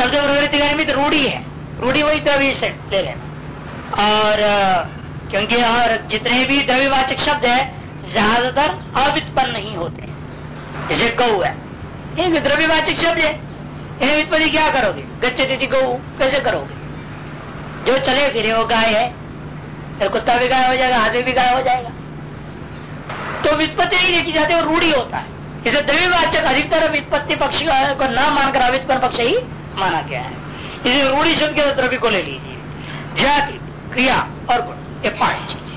शब्द प्रवृत्ति का निमित्त रूढ़ी है रूढ़ी वही द्रव्य से ले लेना और क्योंकि और जितने भी द्रव्यवाचक शब्द है ज़्यादातर अवित्पन्न नहीं होते जैसे गौ है एक द्रव्यवाचक शब्द है इन्हें वित्पत्ति क्या करोगे गच्छती गौ कैसे करोगे जो चले फिरे वो गाय है फिर कुत्ता भी गाय हो जाएगा आदमी भी गाय हो जाएगा तो वित्पत्ति नहीं देखी जाती है रूढ़ी होता है इसे द्रव्यवाचक अधिकतर वित्पत्ति पक्ष को न मानकर अवित्पन्न पक्ष ही। माना गया है। इसे रूढ़ी शब्द के द्रव्य को ले लीजिए। जाति, क्रिया और गुण, ये पाँच चीज़ें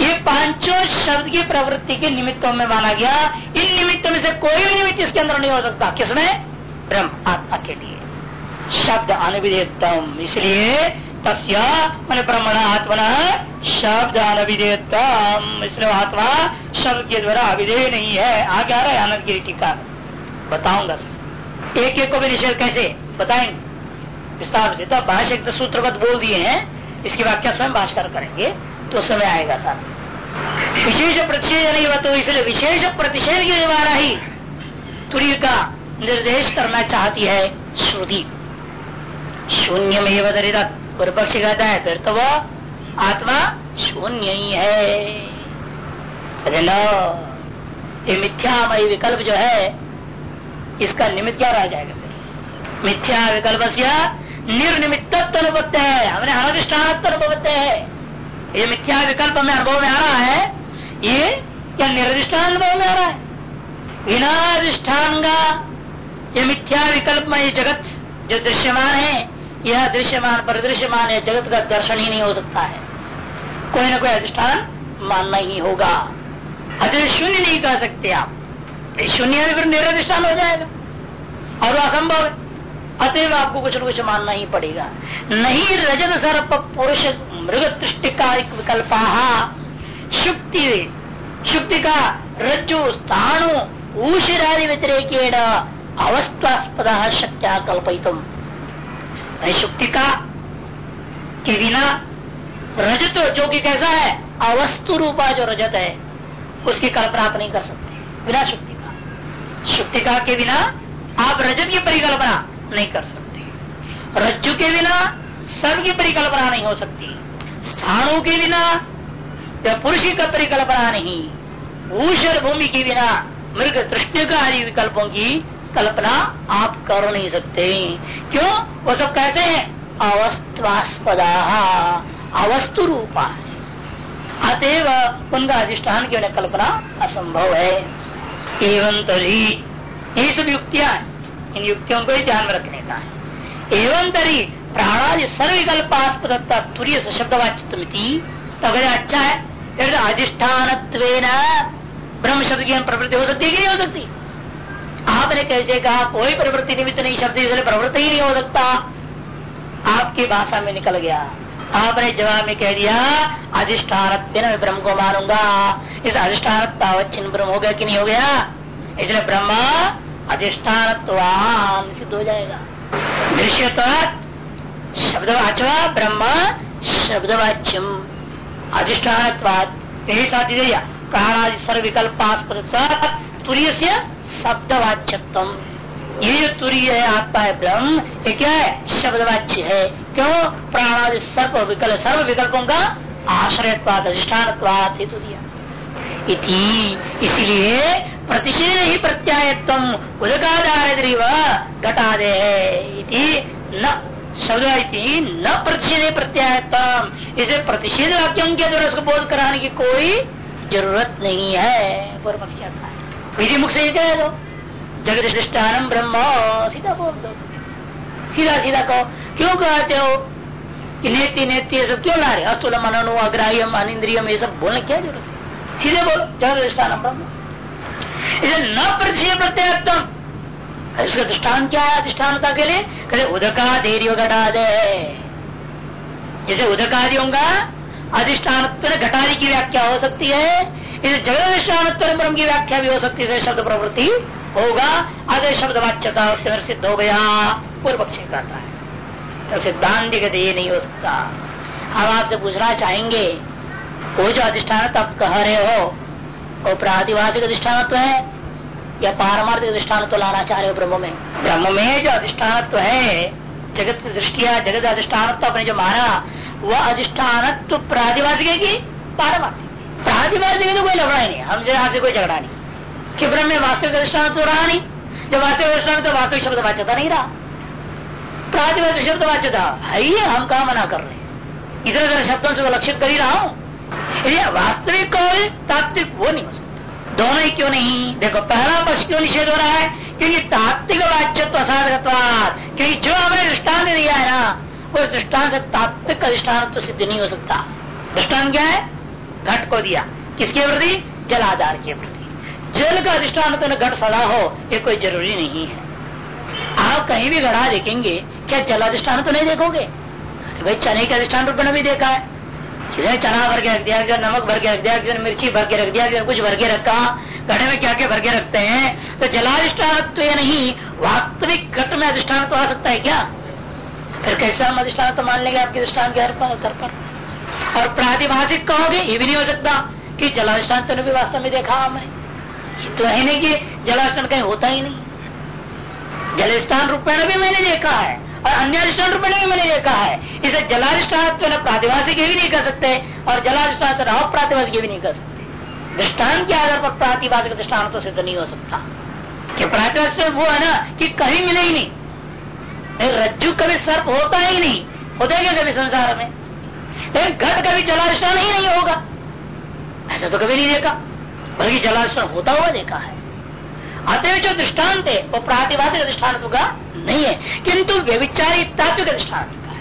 ये पाँचों शब्द की प्रवृत्ति के निमित्तों में माना गया। इन निमित्तों में से कोई भी निमित्त इसके अंदर नहीं हो सकता। किसमें ब्रह्म, आत्मा के लिए। शब्द अनविधेयतम इसलिए तस्य मैंने ब्रह्मण, आत्मन, शब्द अनविधेयतम इसलिए आत्मा शब्द के द्वारा अविधेय नहीं है। आगे आ रहा है आनंद की टीका। बताऊँगा सर। एक एक को भी निषेध कैसे? बताएँगे। विस्तार से। तो भाषा एक सूत्रगत बोल दिए हैं। इसकी व्याख्या स्वयं भाषकर करेंगे। तो समय आएगा सर विशेष प्रतिषेध नहीं हुआ तो इसलिए विशेष प्रतिषेध के द्वारा ही तुरी का निर्देश करना चाहती है श्रुति। शून्य में दरित पूर्व पक्षी कहता है, फिर तो वो आत्मा शून्य ही है। ये मिथ्यामय विकल्प जो है इसका निमित्त क्या रह जाएगा फिर? मिथ्या विकल्प से निर्निमित्त अनुपत्य है। हमने अनधिष्ठान अनुपत्य है। ये मिथ्या विकल्प में अनुभव में आ रहा है, ये क्या निर्दिष्टान अनुभव में आ रहा है? बिना अधिष्ठान का ये मिथ्या विकल्प में ये जगत जो दृश्यमान है, यह दृश्यमान, परिदृश्यमान है, जगत का दर्शन ही नहीं हो सकता है। कोई ना कोई अधिष्ठान मानना ही होगा। अगर शून्य नहीं कह सकते आप। शून्य फिर निरधिष्ठान हो जाएगा। और असंभव है। अतएव आपको कुछ न कुछ मानना ही पड़ेगा। नहीं रजत सर्प पुरुष मृग तृष्टिकारिक विकल्प। शुक्ति शुक्ति का रज्जु, स्थाणु, ऊशिरादि व्यतिरेक अवस्थास्पद शक्या कल्पित शुक्ति का के बिना रजत जो कि कैसा है, अवस्तु रूपा जो रजत है, उसकी कल्पना आप नहीं कर सकते। बिना शुक्ति। का शुक्ति का बिना आप रजत की परिकल्पना नहीं कर सकते। रज्जु के बिना सर्व की परिकल्पना नहीं हो सकती। स्थानों के बिना या पुरुष का परिकल्पना नहीं। ऊषर भूमि के बिना, मृग तृष्ण का आदि विकल्पों की कल्पना आप कर नहीं सकते। क्यों? वो सब कहते हैं? अवस्वास्पदा अवस्तु रूपा। है अतएव उनका अधिष्ठान की कल्पना असंभव है। एवं तरी यही सब युक्तियाँ इन युक्तियों को ही ध्यान में रखने का है। एवं तरी, प्राणादि सर्विकल्पास्पदता तुरीय शब्दवाचितमिति तो अगर अच्छा है। अधिष्ठान ब्रह्म शब्द की प्रवृत्ति हो सकती है कि नहीं हो सकती? आपने कैसे कहा कोई प्रवृत्ति निमित्त नहीं शब्द प्रवृत्ति ही नहीं हो सकता। आपकी भाषा में निकल गया। आपने जवाब में कह दिया अधिष्ठान मैं ब्रह्म को मारूँगा। इस अधिष्ठान ब्रह्म हो गया कि नहीं हो गया? इसलिए ब्रह्म अधिष्ठान सिद्ध हो जाएगा। दृश्य शब्दवाचवा ब्रह्म शब्दवाच्यम। अधिष्ठान यही साथ दिया प्राणादि सर्विकल्पास्पद तुरीय से शब्दवाच्यत्म ये जो तुरीय है आत्मा है ब्रह्म, ये क्या है? शब्द वाच्य है। क्यों प्राणादि सर्व विकल्प, सर्व विकल्पों का आश्रयत्वाद अधिष्ठान हेतु दिया। इसलिए प्रतिषेध ही प्रत्यायत्म उदकाधार घटा दे न, शब्द न प्रतिषेध प्रत्यायत्म इसे प्रतिषेध वाक्यों के द्वारा उसको बोध कराने की कोई ज़रूरत नहीं है। विधि मुख से कह दो। जगत दृष्टान ब्रह्म, सीधा बोल दो। सीधा सीधा कहो क्यों कहते हो? कि नेति नेति ये सब क्यों ला रहे? अस्तुल मननु, अग्राह्यम अनिंद्रियम ये सब बोलने क्या ज़रूरत है? सीधे बोलो दृष्टान ब्रह्म। इसे न प्रतिशय प्रत्यात्म इसका दृष्टान क्या है? अधिष्ठानता के लिए? कहते उदका देरियो घटा दे जैसे उदकादियों का अधिष्ठान घटाने की व्याख्या हो सकती है, इसे जगत अधिष्ठान ब्रह्म की व्याख्या भी हो सकती है। शब्द प्रवृत्ति होगा अगर शब्द वाच्यता उसके अंदर सिद्ध हो गया। पूर्व पक्ष कहता है। तो सिद्धांत कहते, ये नहीं हो सकता। हम आपसे पूछना चाहेंगे, वो जो अधिष्ठान आप कह रहे हो, वो प्रातिभाषिक अधिष्ठान है, या पारमार्थिक अधिष्ठान तो लाना चाह रहे हो ब्रह्म में? ब्रह्म में जो अधिष्ठान है, जगत दृष्टिया, जगत अधिष्ठान अपने जो माना वह अधिष्ठान प्रादिवासिक की पारमार्थिक? प्रादिवासिक तो कोई लफड़ा ही नहीं हमसे आपसे कोई झगड़ा नहीं। कि ब्रह्म में वास्तविक अधिष्ठान तो रहा नहीं। जब वास्तविक अधिष्ठान तो वास्तविक शब्द वाच्यता नहीं रहा। प्रादिवासिक शब्द वाच्यता। है ही हम कहा मना कर रहे इधर उधर शब्दों से लक्षित कर ही रहा हूँ। वास्तविक और तात्विक वो नहीं हो सकता। दोनों ही क्यों नहीं? देखो, पहला पक्ष क्यों निषेध हो रहा है? क्योंकि तात्विक वाच्यत्व असाधकत्वाद क्योंकि जो हमने दृष्टान दिया है ना, उस दृष्टान से तात्विक अधिष्ठान तो सिद्ध नहीं हो सकता। दृष्टान क्या है? घट को दिया। किसके प्रति? जलाधार के प्रति। जल का अधिष्ठान तो घट सदा हो, ये कोई ज़रूरी नहीं है। आप कहीं भी गढ़ा देखेंगे, क्या जल अधिष्ठान तो नहीं देखोगे? भाई चने के अधिष्ठान रूप में भी देखा है। किसी चना भर के रख दिया किसी नमक भर के रख दिया किसी मिर्ची भर के रख दिया किसी कुछ भर के रखा? घड़े में क्या क्या भर के रखते हैं? तो जलाधिष्ठान तो नहीं, वास्तविक घट में अधिष्ठान तो आ सकता है क्या? फिर कैसे हम अधिष्ठान तो मान लेंगे आपके अधिष्ठान के हर पर पर और प्रातिभाषिक कहोगे, ये भी नहीं हो सकता कि जलाधिष्ठान तो भी वास्तव में देखा हमने। तो है नहीं कि जलाधिष्ठान कहीं होता ही नहीं। जलस्थान रूप में भी मैंने देखा है, और अन्य अधिष्ठान रूप में मैंने देखा है। इसे जलाधिष्ठान प्रातिभाषिक भी नहीं कर सकते, और जलाधिष्ठान अप्रातिभाषिक भी नहीं कर सकते। दृष्टान के आधार पर प्रातिभाषिक दृष्टान तो सिद्ध नहीं हो सकता। कि प्रातिभाषिक वो है ना, कि कहीं मिले ही नहीं। रज्जु कभी सर्प होता ही नहीं, होता कभी संसार में। लेकिन घट कभी जलाधिष्ठान ही नहीं होगा। ऐसा तो कभी नहीं देखा, बल्कि जलाधिष्ठान होता हुआ देखा है। अतः जो दृष्टांत है, वो प्रातिभाषिक दृष्टान का नहीं है। किंतु व्यविचारी तात्विक अधिष्ठान का है।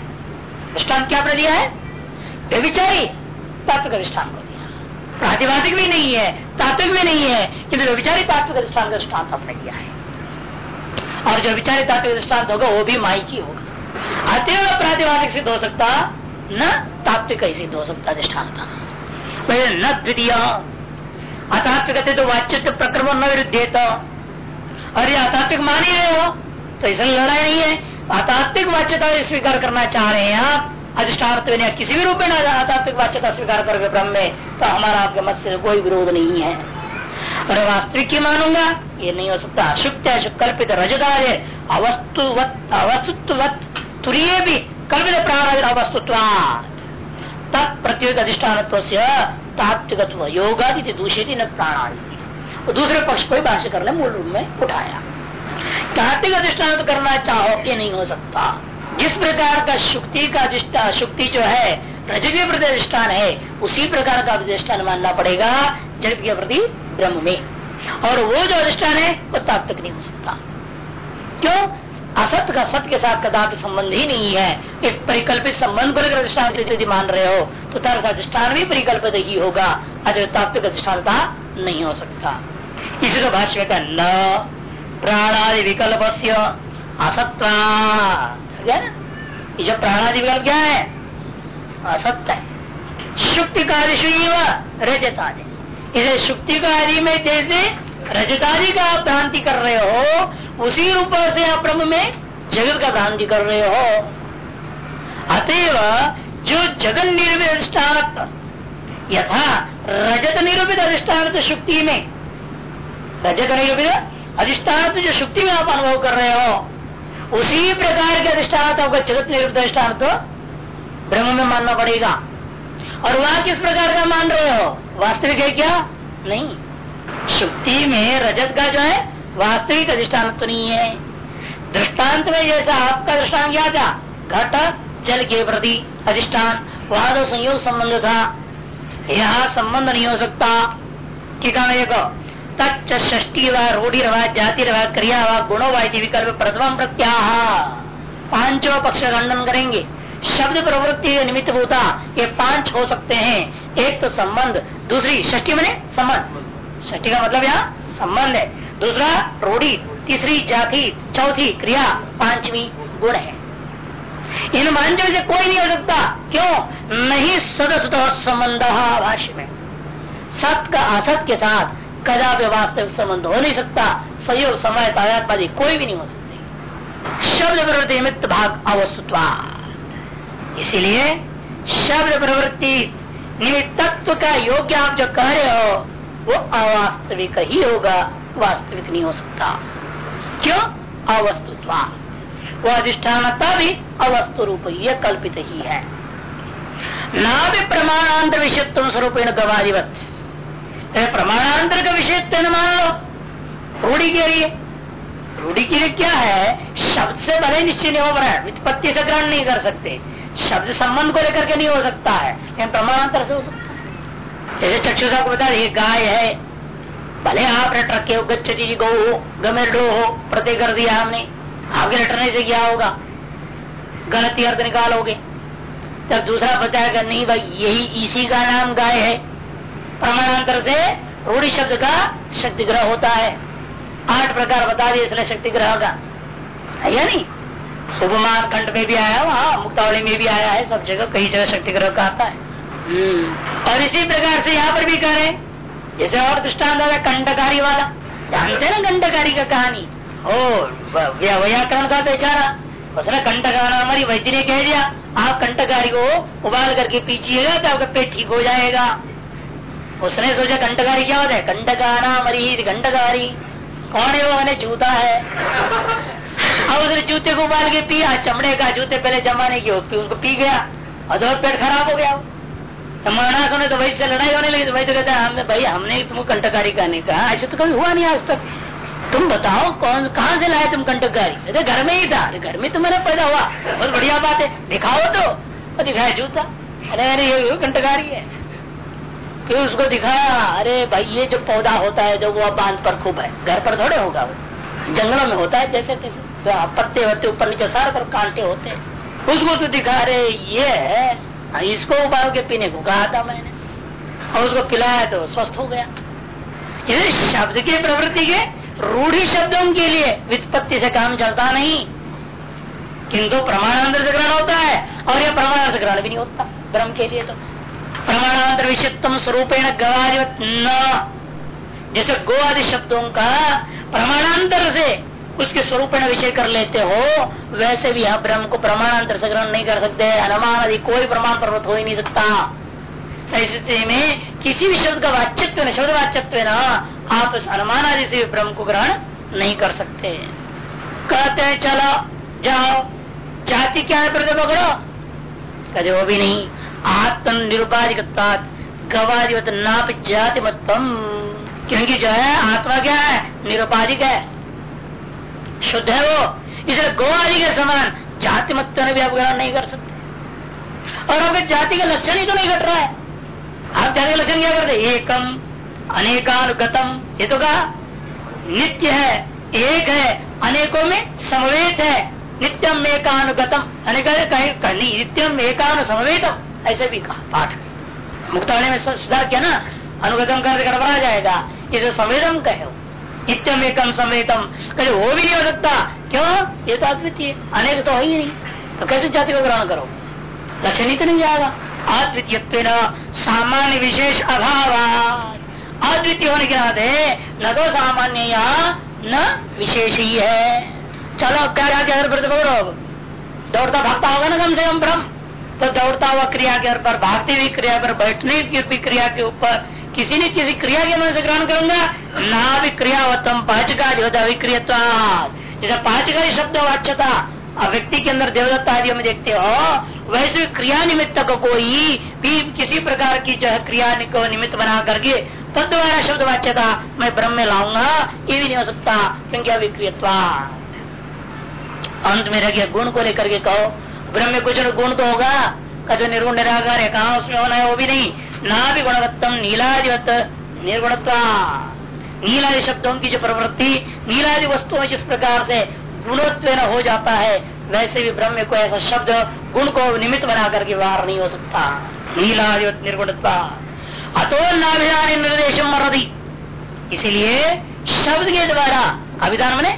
दृष्टान क्या आपने दिया है? व्यविचारी तत्व तात्विक अधिष्ठान को दिया। प्रातिभाषिक भी नहीं है, तात्विक भी नहीं है, किंतु व्यविचारी तात्विक अधिष्ठान का दृष्टान आपने दिया है। और जो विचारी तात्विक दृष्टांत होगा वो भी माइकी होगा। अतएव प्रातिभाषिक सिद्ध हो सकता, न तात्विक सिद्ध हो सकता अधिष्ठान का। न द्वितीय। अतात्विक तो वाच्य प्रक्रम न विरुद्ध और ये अतात्विक मान ही रहे हो। तो इसमें लड़ाई नहीं है। अतात्विक वाच्यता स्वीकार करना चाह रहे हैं आप। अधिष्ठान किसी भी रूप में अतात्विक वाच्यता स्वीकार कर ब्रह्म में तो हमारा आपके मत से कोई विरोध नहीं है। और वास्तविक की मानूँगा, ये नहीं हो सकता। अशुक्त कल्पित रजदार अवस्तुवत अवस्तुत्वत तुरीय भी कल्पित प्राण अवस्तुत्व तत्प्रत्युग अधिष्ठान तात्विक योगादि दूषित न प्राणादि। दूसरे पक्ष को ही भाष्य करने मूल रूप में उठाया। तात्विक अधिष्ठान करना चाहो कि नहीं हो सकता। जिस प्रकार का शुक्ति का अधिष्ठान शुक्ति जो है रजत के प्रति अधिष्ठान है, उसी प्रकार का अधिष्ठान मानना पड़ेगा जगत के प्रति ब्रह्म में। और वो जो अधिष्ठान है, वो तात्विक नहीं हो सकता। क्यों? असत का सत्य के साथ कदापि संबंध ही नहीं है। एक परिकल्पित संबंध को लेकर अधिष्ठान यदि मान रहे हो तो तरह अधिष्ठान भी परिकल्पित ही होगा अगर तात्विक अधिष्ठानता नहीं हो सकता। इसी का भाष्य का न प्राणादि विकल्प से असत्वा ये जो प्राणादि विकल्प क्या है? असत्य है। शुक्ति कार्यशु रजतादि। इसे शुक्ति कार्य में जैसे रजतादि का आप भ्रांति कर रहे हो, उसी रूप से आप ब्रह्म में जगत का भ्रांति कर रहे हो। अतएव जो जगत निर्मित अधिष्ठान यथा रजत निरूपित अधिष्ठान शुक्ति में रजत निरूपित अधिष्ठान जो शुक्ति में आप अनुभव कर रहे हो। उसी प्रकार के अधिष्ठान आपका जगत निरुद्ध अधिष्ठान तो ब्रह्म में मानना पड़ेगा। और वह किस प्रकार का मान रहे हो? वास्तविक है क्या? नहीं। शुक्ति में रजत का जो है, वास्तविक अधिष्ठान तो नहीं है। दृष्टांत में जैसा आपका दृष्टान क्या था? घट जल के प्रति अधिष्ठान। वहाँ तो संयोग संबंध था। यहाँ संबंध नहीं हो सकता। है देखो तच्च ष्टी व, रूढ़ी रवा जाति रवा क्रिया व, गुणो विकल्प प्रथम प्रत्याह। पाँचों पक्ष खंडन करेंगे। शब्द प्रवृत्ति निमित्त भूता, ये पाँच हो सकते हैं। एक तो संबंध, दूसरी ष्टी मने संबंध। ष्टी का मतलब यहाँ संबंध है। दूसरा रूढ़ी, तीसरी जाति, चौथी क्रिया, पांचवी गुण है। इन पाँचों से कोई नहीं हो सकता। क्यों? नहीं सदस्य संबंध भाष्य में। सत का असत के साथ कदापि वास्तविक संबंध हो नहीं सकता। सहयोग समय तायात्मादि कोई भी नहीं हो सकती। शब्द प्रवृत्ति निमित्त भाग अवस्तुत्वा इसीलिए शब्द प्रवृत्ति निमित्तत्व का योग्य आप जो कह रहे हो, वो अवास्तविक ही होगा, वास्तविक नहीं हो सकता। क्यों? अवस्तुत्वा वह अधिष्ठानता भी अवस्तु रूप ही कल्पित ही है। ना भी प्रमाणांतर विषयत्व स्वरूप गवादिवत। प्रमाणांतर का विषय मान लो। रूढ़ी के लिए। रूढ़ी के लिए क्या है? शब्द से भले निश्चय नहीं हो रहा है वित्पत्ति से ग्रहण नहीं कर सकते। शब्द संबंध को लेकर के नहीं हो सकता है, लेकिन प्रमाणांतर से हो सकता है। जैसे चक्षुषा को बता ये गाय है, भले आपने ट्रक के गच्छती गो हो, गमेडो हो, प्रत्यय कर दिया हमने, आपके लटरने से क्या होगा? गलती अर्थ निकालोगे। तब दूसरा बताएगा नहीं भाई, यही इसी का नाम गाय है प्रमाणांतर से रूढ़ी शब्द का शक्ति ग्रह होता है। आठ प्रकार बता दिए इसलिए शक्ति ग्रह का। है या नहीं? उपमान खंड में भी आया वहाँ मुक्तावली में भी आया है सब जगह कई जगह शक्ति ग्रह का आता है। हम्म। और इसी प्रकार से यहाँ पर भी करें जैसे और दृष्टान है कंडकारी वाला। जानते ना कंडकारी का कहानी? ओ व्याकरण का बेचारा उसने कंटकाना हमारी वैद्य ने कह दिया आप कंटकारी को उबाल करके पीछिएगा तो आपका पेट ठीक हो जाएगा। उसने सोचा कंटकारी क्या होता है? कंटकाना मरी कंटकारी कौन है वो? मैंने जूता है। अब उसने जूते को उबाल के पिया, चमड़े का जूते पहले जमाने की उसको पी गया, और तो पेट खराब हो गया। तो मरना सुने तो वही से लड़ाई होने लगी तो वही तो कहता है, हमने, भाई, हमने तुमको कंटकारी का नहीं कहा। ऐसे तो कभी हुआ नहीं आज तक। तुम बताओ, कौन, कहाँ से लाए तुम कंटकारी अरे घर में ही था। अरे, घर में तो मैंने पैदा हुआ। बहुत बढ़िया बात है। दिखाओ तो। दिखाया जूता। अरे अरे, ये कंटकारी है। फिर उसको दिखाया अरे भाई ये जो पौधा होता है जो वो बाँध पर खूब है घर पर थोड़े होगा वो। जंगलों में होता है जैसे तैसे। तो पत्ते वत्ते ऊपर नीचे सारा तरफ़ कांटे होते हैं। उसको तो दिखा रहे ये है। हाँ, इसको उबाल के पीने को कहा था मैंने। और उसको पिलाया तो स्वस्थ हो गया। ये शब्द के प्रवृत्ति के रूढ़ी शब्दों के लिए वित्पत्ति से काम चलता नहीं। किंतु प्रमाणांतर से ग्रहण होता है और यह प्रमाण से ग्रहण भी नहीं होता। ब्रह्म के लिए तो प्रमाणांतर विषयत्म स्वरूपेण गवादिवत न। जैसे गो आदि शब्दों का प्रमाणांतर से उसके स्वरूप विषय कर लेते हो, वैसे भी आप ब्रह्म को प्रमाणांतर से ग्रहण नहीं कर सकते। अनुमान आदि कोई प्रमाण पर्वत हो ही नहीं सकता। ऐसी में किसी भी शब्द का वाच्यत्व न, शब्द वाच्यत्व न, आप उस अनुमान आदि से ब्रह्म को ग्रहण नहीं कर सकते। कहते चलो जाओ। जाति क्या है पकड़ो? कदे वो भी नहीं। आत्म निरुपाधिक गवादिवत नाप जाति मतम क्योंकि जो है? आत्मा क्या है? निरुपाधिक है? शुद्ध है वो। इसलिए गो आदि के समान जाति मत भी आप ग्रहण नहीं कर सकते। और अगर जाति का लक्षण ही तो नहीं घट रहा है। आप जाति का लक्षण क्या करते एकम, अनेकानुगतम। ये तो कहा, नित्य है, एक है, अनेकों में समवेत है। नित्यम एकानुगतम। अनेक नित्यम एकानु समवेतम ऐसे भी कहा पाठ। मुक्तावली में सुधार किया ना, अनुगतम कर गड़बड़ा जाएगा। इसे संवेदम कहे नित्यम एकम समेतम कहे वो भी नहीं हो सकता। क्यों? ये तो अद्वितीय। अनेक तो है ही नहीं। तो कैसे जाति को ग्रहण करो? लक्षण ही तो नहीं जाएगा। अद्वितीय सामान्य विशेष अभाव अद्वितीय होने के नाते न तो सामान्य या न विशेष ही है। चलो क्या क्या प्रतिभो दौड़ता भागता होगा ना कम से कम भ्रम तो दौड़ता हुआ क्रिया के ऊपर, भागती हुई क्रिया पर, बैठने की क्रिया के ऊपर, किसी ने किसी क्रिया के मन से ग्रहण करूँगा। ना भी क्रिया क्रियावतम पाचका जो अभिक्रियता जैसे पाचका शब्द वाच्यता व्यक्ति के अंदर देवदत्ता आदि में देखते हो, वैसे क्रिया निमित्त को कोई भी किसी प्रकार की जो है क्रिया को निमित्त बना करके तद द्वारा शब्द वाच्यता मैं ब्रह्म में लाऊँगा, ये भी नहीं हो सकता, क्योंकि अभिक्रियत्वा अंत में रह गया, गुण को लेकर के कहो ब्रह्म में कुछ गुण तो होगा। का जो निर्गुण निराकार है, कहा उसमें होना है वो भी नहीं। ना भी गुणवत्तम नीलादिवत निर्गुणत्वा। नीलादि शब्दों की जो प्रवृत्ति, नीलादि वस्तुओं जिस प्रकार से गुणत्व हो जाता है, वैसे भी ब्रह्म को ऐसा शब्द गुण को निमित्त बना करके व्यवहार नहीं हो सकता। नीलादिवत निर्गुणत्वा। अतो नाभिधान निर्देश मरदी इसीलिए शब्द के द्वारा, अभिधान मैंने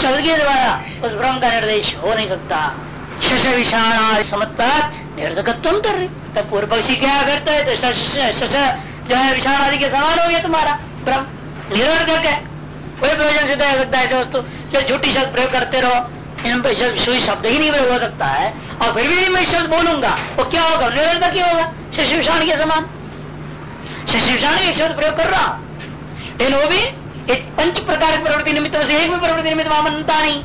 शब्द के द्वारा उस ब्रह्म का निर्देश हो नहीं सकता। शश विषाण समत्पात निरर्थकत्व कर रही तब पूर्व पक्षी क्या करता है? तो शश जो है विषाण आदि के समान हो गया तुम्हारा। ब्रह्म। निरर्थक है। कोई प्रयोजन सिद्ध हो सकता है दोस्तों जो झूठी शब्द प्रयोग करते रहो। इन सुई शब्द ही नहीं हो सकता है। और फिर भी मैं शब्द बोलूँगा, वो क्या होगा? निरर्थक ही होगा शशि विषाण के समान। शशि विषाण के शब्द प्रयोग कर रहा। लेकिन वो भी एक पंच प्रकार की प्रवृत्ति निमित्त से एक भी प्रवृत्ति निमित्त बनता नहीं।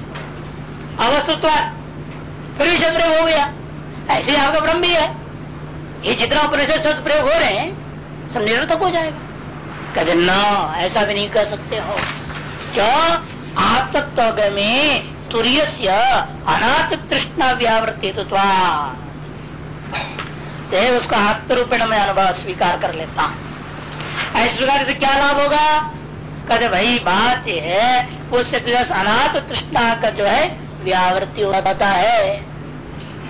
अवस्तुत्व फिर भी हो गया। ऐसे ही आपका ब्रह्म भी है। ये जितना उपनिषद शब्द प्रयोग हो रहे हैं, सब निरर्थक हो जाएगा। कहते, न, ऐसा भी नहीं कर सकते हो। क्या? आत्मत्व में तुरीय अनाथ तृष्णा व्यावृत्ति उसको आत्मरूपेण में अनुभव स्वीकार कर लेता हूँ। ऐसे प्रकार से क्या लाभ होगा? कहते, भाई, बात है, उससे अनाथ तृष्णा का जो है, व्यावृत्ति होता है।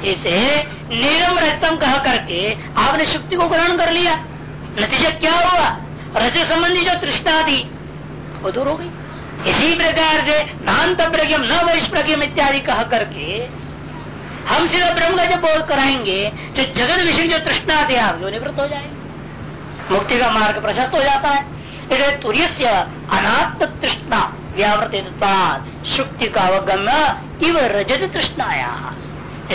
इसे निगम रहतम कह करके आपने शुक्ति को ग्रहण कर लिया। नतीजा क्या हुआ? रज संबंधी जो तृष्णा थी, वो दूर हो गई। इसी प्रकार से नान्त प्रज्ञम, न वैश प्रज्ञम इत्यादि कह करके हम सीधा ब्रह्म का जब बोध कराएँगे जो जगत विषय जो तृष्णा थे, आप जो निवृत्त हो जाएँगे। मुक्ति का मार्ग प्रशस्त हो जाता है। इसलिए तुर्य से अनात्म तृष्णा व्यावृत शुक्ति का अवगम इव रजत तृष्णाया।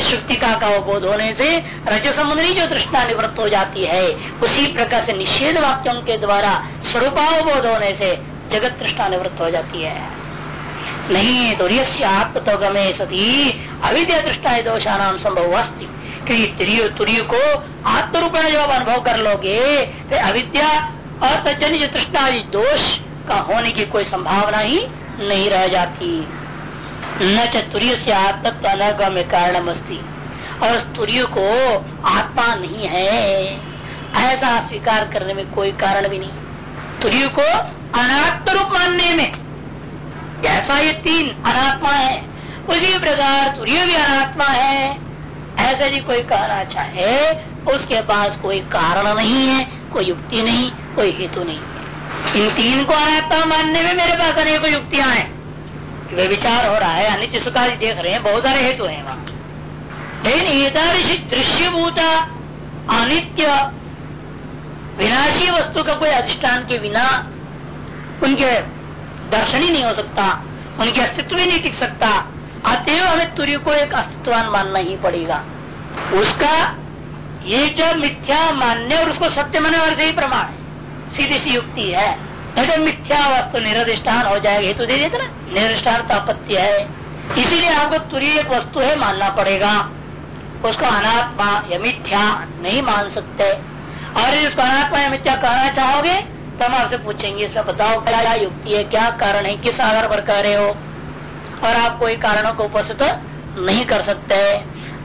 शुक्तिका का बोध होने से रज संबंधी जो तृष्णा निवृत्त हो जाती है, उसी प्रकार से निषेध वाक्यों के द्वारा स्वरूपावबोध होने से जगत तृष्णा निवृत्त हो जाती है। नहीं तो आत्मतोगमे सती, अविद्या दृष्टा दोषानाम संभव अस्थि क्योंकि को आत्म रूप में जब अनुभव कर लोगे तो अविद्या और तजन्य जो तृष्णा दोष का होने की कोई संभावना ही नहीं रह जाती। न चतुर्य से आत्मत्व अनगम्य कारण अस्ती और उस तुर्य को आत्मा नहीं है। ऐसा स्वीकार करने में कोई कारण भी नहीं। तुर्य को अनात्म रूप मानने में। जैसा ये तीन अनात्मा है, उसी प्रकार तुर्य भी अनात्मा है। ऐसा जी कोई कहना चाहे, उसके पास कोई कारण नहीं है, कोई युक्ति नहीं, कोई हेतु नहीं। इन तीन को अनात्मा मानने में मेरे पास अनेक युक्तियाँ हैं। वे विचार हो रहा है, अनित्य सुखादि देख रहे हैं, बहुत सारे हेतु हैं वहाँ। लेकिन एकदृश दृश्यभूता, अनित्य, विनाशी वस्तु का कोई अधिष्ठान के बिना उनके दर्शन ही नहीं हो सकता, उनके अस्तित्व ही नहीं टिक सकता। अतएव हमें तुर्य को एक अस्तित्वान मानना ही पड़ेगा। उसका ये जो मिथ्या मानने और उसको सत्य मानने वाले से ही प्रमाण है। सीधी सी युक्ति है। नहीं तो मिथ्या वस्तु निरधिष्ठान हो जाएगा। हेतु दे देते ना, निरधिष्ठान तो आपत्ति है। इसीलिए आपको तुरी एक वस्तु है, मानना पड़ेगा। उसको अनात्मा या मिथ्या नहीं मान सकते। और उसको अनात्मा या मिथ्या कहना चाहोगे तो हम आपसे पूछेंगे, इसमें बताओ, क्या युक्ति है, क्या कारण है, किस आधार पर कह रहे हो? और आप कोई कारणों को उपस्थित नहीं कर सकते।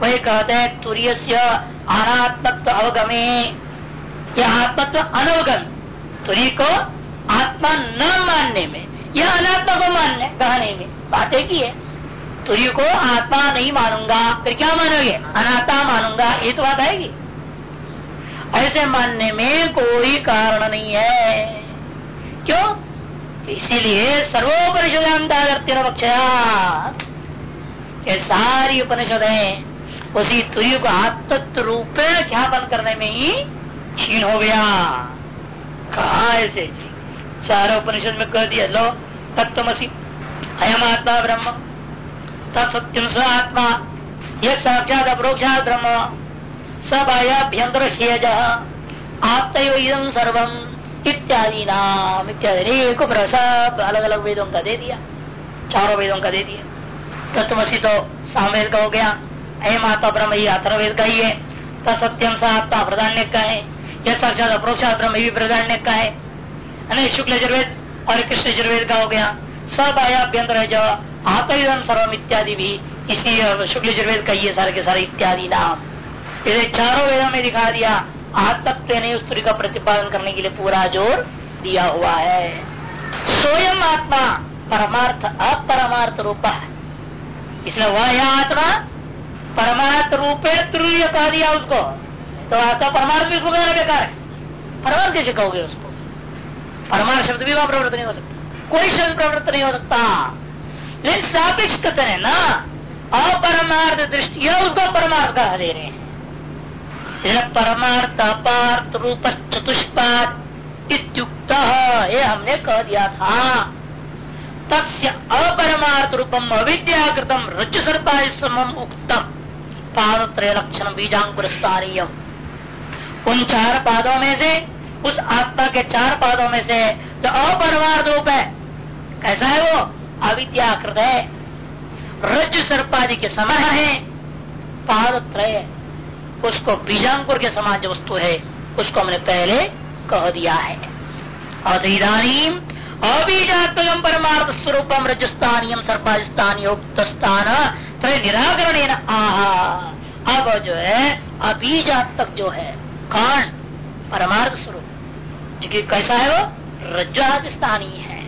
वही कहते हैं तुरीय अनात्मत्व अवगमे। या आत्मत्व अनवगम। तुरी को आत्मा न मानने में यह अनात्मा को मानने, कहने में। बात एक ही है। तुरी को आत्मा नहीं मानूँगा, फिर क्या मानोगे? अनात्मा मानूँगा, ये तो बात आएगी। ऐसे मानने में कोई कारण नहीं है। क्यों? इसीलिए सर्वोपनिषद पक्षया सारी उपनिषद है उसी तुरी को आत्मत्व रूप ख्यापन करने में ही छीन हो गया। कहा ऐसे जी? सारा उपनिषद में कह दिया, लो तत्वसी अयम आत्मा ब्रह्म तत्सत्यम स आत्मा यह साक्षात अप्रोक्षात ब्रह्म। सब आयाभ्यंतर आत्म सर्वम इत्यादि नाम इत्यादि सब अलग अलग वेदों का दे दिया, चारों वेदों का दे दिया। तत्वसी तो सामवेद का हो गया अयम आत्मा ब्रह्म ही अथर्वेद का ही है। तत्सत्यम स आत्मा प्रधान्य का है यह साक्षात अप्रोक्षात ब्रह्म भी प्रधान्य का है। शुक्ल यजुर्वेद और कृष्ण यजुर्वेद का हो गया। सब आया, अभ्यंतर जो आत्म सर्वम इत्यादि भी। इसी शुक्ल यजुर्वेद का ये सारे के सारे इत्यादि नाम। इसे चारों वेदों में दिखा दिया। आत्मत्व ने उस का प्रतिपादन करने के लिए पूरा ज़ोर दिया हुआ है। स्वयं आत्मा परमार्थ अपरमार्थ रूप है। इसलिए वह आत्मा, परमार्थ रूपे त्रुय कह दिया उसको। तो ऐसा परमार्थ भी उसको कहना बेकार है? परमार्थ कैसे कहोगे उसको? परमाणु शब्द भी वहाँ प्रवृत्त नहीं हो सकता। कोई शब्द प्रवृत्त नहीं हो सकता। लेकिन सापेक्ष कथन है ना। अपरमार्थ दृष्टि उसको परमार्थ कह दे रहे हैं। परमार्थ अपार्थ रूप चतुष्पाद इत्युक्त, ये हमने कह दिया था। तस्य अपरमार्थ रूपम अविद्याकृतम रज्जु सर्पा समम उक्तम। पानुत्र लक्षण बीजांकुर उन चार पादों में से उस आत्मा के चार पादों में से जो अपरमार्थ रूप है, कैसा है वो? अविद्याकृत है रज्जु सर्पादि के समान है, पाद त्रय। उसको बीजांकुर के समान जो वस्तु है, उसको हमने पहले कह दिया है। और इधानी अबीजात्मक परमार्थ स्वरूपम रजस्थानियम सर्पास्थानीय स्थान त्रय निराकरण आहा! अब जो है अबीजात्मक जो है कांड परमार्थ स्वरूप। क्योंकि कैसा है वो? रज्जु स्थानीय है।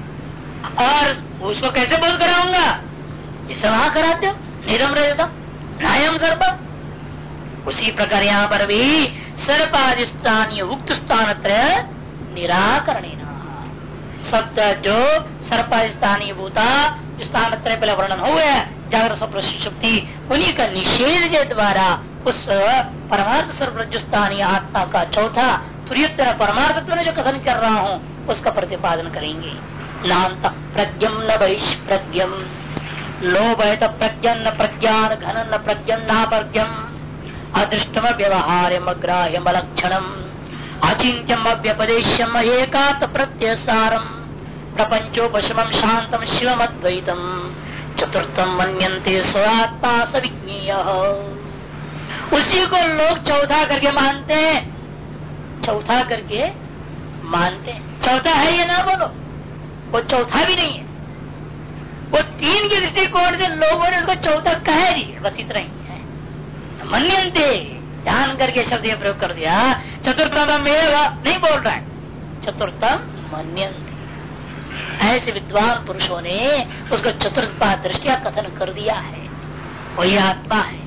और उसको कैसे बोध कराऊँगा? जिससे वहाँ कराते हो, निरम रजतम नायम सर्प। उसी प्रकार यहाँ पर भी सर्पादि स्थानीय उक्त स्थान निराकरण शब्द जो सर्पादि स्थानीय भूता स्थान पहले वर्णन हो गया जागर स्वप्न शक्ति, उन्हीं का निषेध के द्वारा उस परमार्थ सर्वज्ञ स्थानीय आत्मा का चौथा तुरियत परमार्थ जो कथन कर रहा हूँ, उसका प्रतिपादन करेंगे। नान्त प्रज्ञम न बहिष प्रज्ञम लोभयत प्रज्ञन न प्रज्ञान घन न प्रज्ञा प्रज्ञम अदृष्टम व्यवहार्यम अग्राह्यम लक्षणम अचिंत्यम अव्यपदेश्यम एकात प्रत्यय सारम प्रपंचोपशम शांतम शिवम अद्वैतम चतुर्थम मनते सविज्ञेय। उसी को लोग चौथा करके मानते हैं चौथा करके मानते हैं। चौथा है ये ना बोलो? वो चौथा भी नहीं है। वो तीन के दृष्टिकोण से लोगों ने उसको चौथा कह दिया। बस इतना ही है। मनते ध्यान करके शब्द ये प्रयोग कर दिया। चतुर्थम नहीं बोल रहा है। चतुर्थम मनते ऐसे विद्वान पुरुषों ने उसको चतुर्थ दृष्टिया कथन कर दिया है। वही आत्मा है।